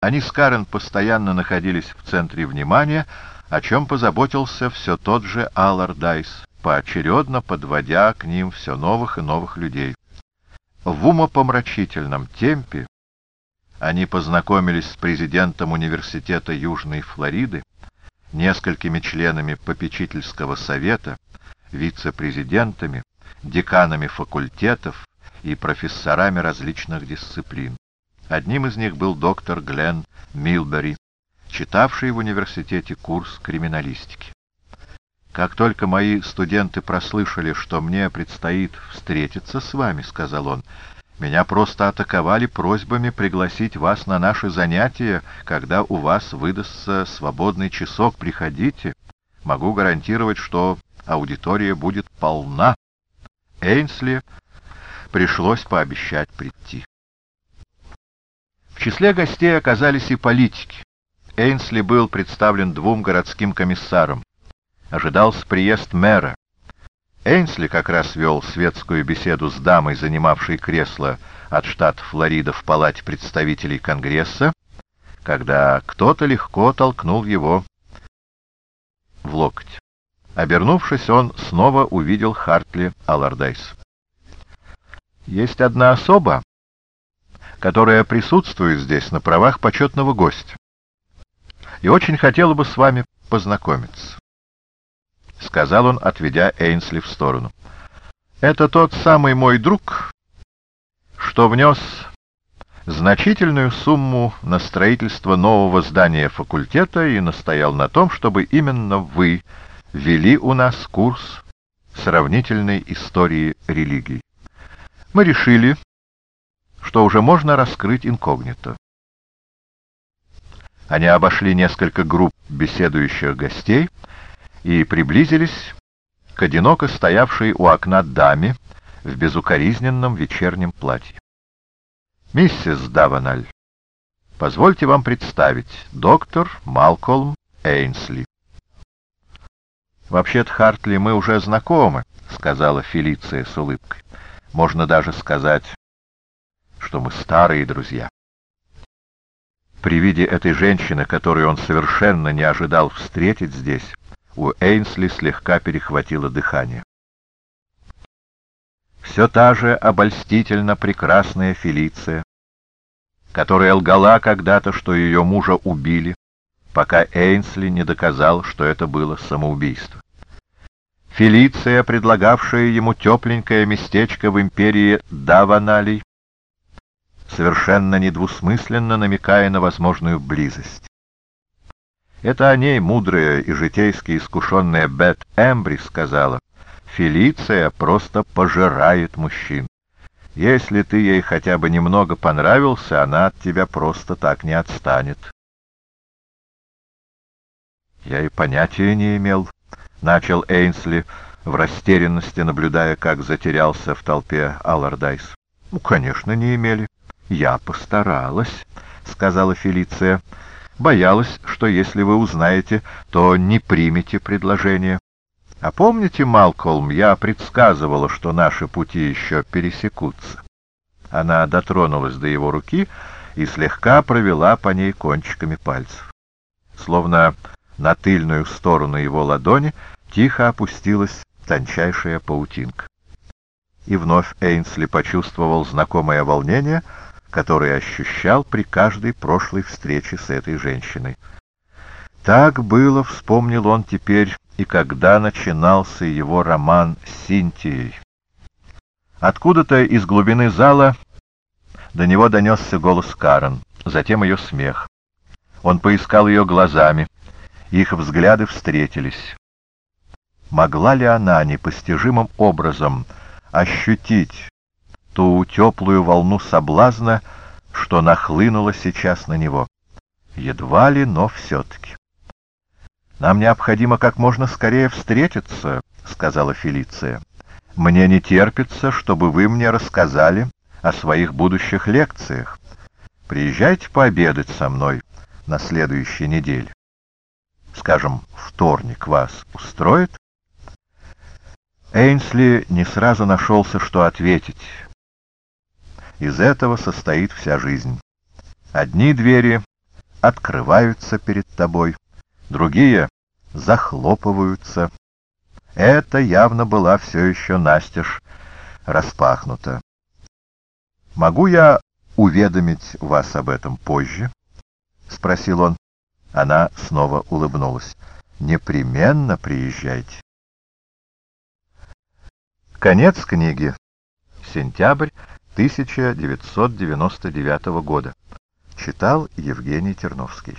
Они с Карен постоянно находились в центре внимания, о чем позаботился все тот же Аллардайс, поочередно подводя к ним все новых и новых людей. В умопомрачительном темпе они познакомились с президентом Университета Южной Флориды, несколькими членами попечительского совета, вице-президентами, деканами факультетов и профессорами различных дисциплин. Одним из них был доктор Глен Милбери, читавший в университете курс криминалистики. «Как только мои студенты прослышали, что мне предстоит встретиться с вами, — сказал он, — меня просто атаковали просьбами пригласить вас на наши занятия, когда у вас выдастся свободный часок. Приходите. Могу гарантировать, что аудитория будет полна. Эйнсли пришлось пообещать прийти. В числе гостей оказались и политики. Эйнсли был представлен двум городским комиссарам. Ожидался приезд мэра. Эйнсли как раз вел светскую беседу с дамой, занимавшей кресло от штата Флорида в палате представителей Конгресса, когда кто-то легко толкнул его в локоть. Обернувшись, он снова увидел Хартли Аллардайс. «Есть одна особа, которая присутствует здесь на правах почетного гостя, и очень хотела бы с вами познакомиться», — сказал он, отведя Эйнсли в сторону. «Это тот самый мой друг, что внес значительную сумму на строительство нового здания факультета и настоял на том, чтобы именно вы вели у нас курс сравнительной истории религий. Мы решили, что уже можно раскрыть инкогнито. Они обошли несколько групп беседующих гостей и приблизились к одиноко стоявшей у окна даме в безукоризненном вечернем платье. «Миссис Даваналь, позвольте вам представить доктор Малкольм Эйнсли». «Вообще-то, Хартли, мы уже знакомы», — сказала Фелиция с улыбкой. «Можно даже сказать, что мы старые друзья. При виде этой женщины, которую он совершенно не ожидал встретить здесь, у Эйнсли слегка перехватило дыхание. Все та же обольстительно прекрасная Фелиция, которая лгала когда-то, что ее мужа убили, пока Эйнсли не доказал, что это было самоубийство. Фелиция, предлагавшая ему тепленькое местечко в империи Даваналей, совершенно недвусмысленно намекая на возможную близость. Это о ней мудрая и житейски искушенная Бет Эмбри сказала, «Фелиция просто пожирает мужчин. Если ты ей хотя бы немного понравился, она от тебя просто так не отстанет». Я и понятия не имел, — начал Эйнсли в растерянности, наблюдая, как затерялся в толпе Аллардайс. — Ну, конечно, не имели. «Я постаралась», — сказала Фелиция. «Боялась, что если вы узнаете, то не примете предложение. А помните, Малкольм, я предсказывала, что наши пути еще пересекутся». Она дотронулась до его руки и слегка провела по ней кончиками пальцев. Словно на тыльную сторону его ладони тихо опустилась тончайшая паутинка. И вновь Эйнсли почувствовал знакомое волнение — который ощущал при каждой прошлой встрече с этой женщиной. Так было, вспомнил он теперь, и когда начинался его роман с Синтией. Откуда-то из глубины зала до него донесся голос Карен, затем ее смех. Он поискал ее глазами, их взгляды встретились. Могла ли она непостижимым образом ощутить ту теплую волну соблазна, что нахлынула сейчас на него. Едва ли, но все-таки. «Нам необходимо как можно скорее встретиться», — сказала Фелиция. «Мне не терпится, чтобы вы мне рассказали о своих будущих лекциях. Приезжайте пообедать со мной на следующей неделе. Скажем, вторник вас устроит?» Эйнсли не сразу нашелся, что ответить. Из этого состоит вся жизнь. Одни двери открываются перед тобой, другие захлопываются. Это явно была все еще настежь распахнута. «Могу я уведомить вас об этом позже?» — спросил он. Она снова улыбнулась. «Непременно приезжайте». Конец книги. Сентябрь 1999 года. Читал Евгений Терновский.